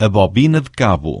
a bobina de cabo.